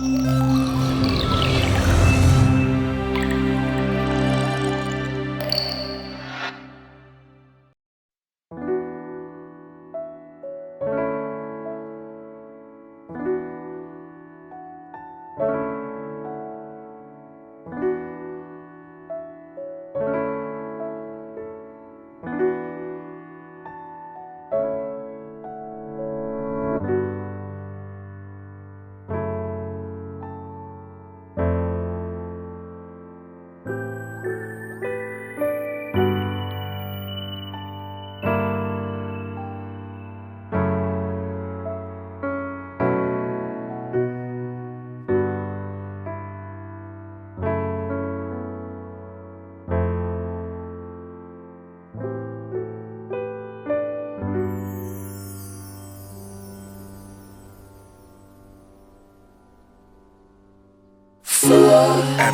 うん。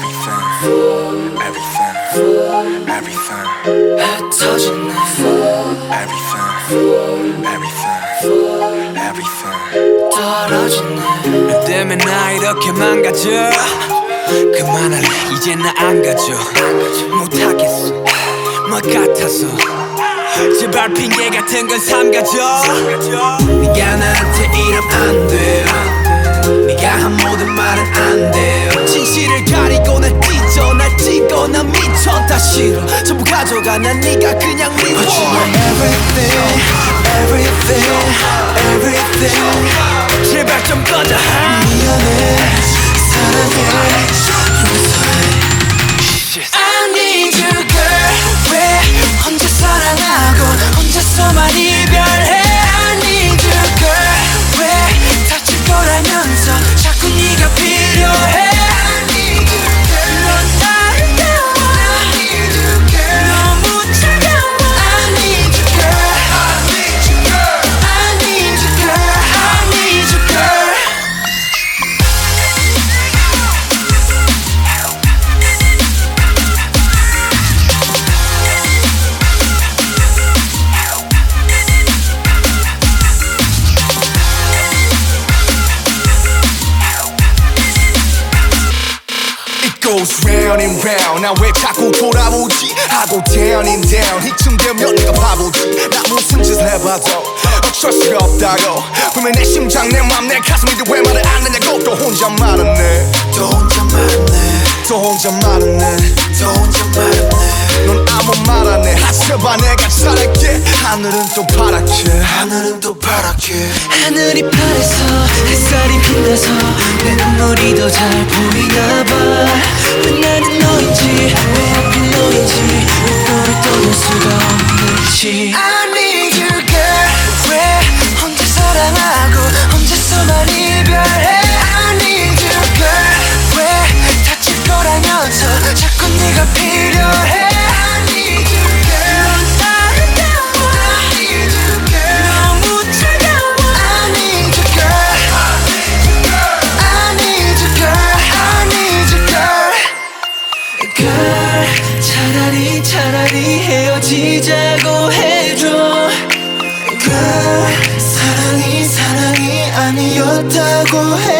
Everything, everything, everything, 흩어지네 everything, everything, everything. 떨어지네 너 때문에 나 이렇게 망가져 그만할래 이제 나 안 가져 못하겠어 뭐 같아서 제발 핑계 같은 건 삼가져 네가 나한테 이러면 안돼 네가 한 모든 말은 안돼 진실을 가리고 날 찢어 날 찍어 난 미쳐 다 싫어 전부 가져가. 난 네가 그냥 미워. But you are everything, everything, everything. 제발 좀 꺼져 round and round 나 왜 자꾸 돌아오지? 하고 down and down. 이쯤 되면 내가 바보지. 나 무슨 짓을 해봐도 어쩔 수가 없다고. 분명 내 심장 내맘내 가슴인데 왜 말을 안 하냐고. 또 혼자 말았네. 또 혼자 말았네. 또 혼자 말았네. 또 혼자 말았네 넌 아무 말 안해 하셔봐 내가 잘할게. 하늘은 또 파랗게. 하늘은 또 파랗게. 하늘이 파래서 햇살이 빛나서 내 눈물이 더 잘 보이나 봐왜 나는 너인지 왜 하필 너인지 너를 떠날 수가 없는지. I need you girl. 왜 혼자 사랑하 차라리 헤어지자고 해줘. girl 사랑이 사랑이 아니었다고 해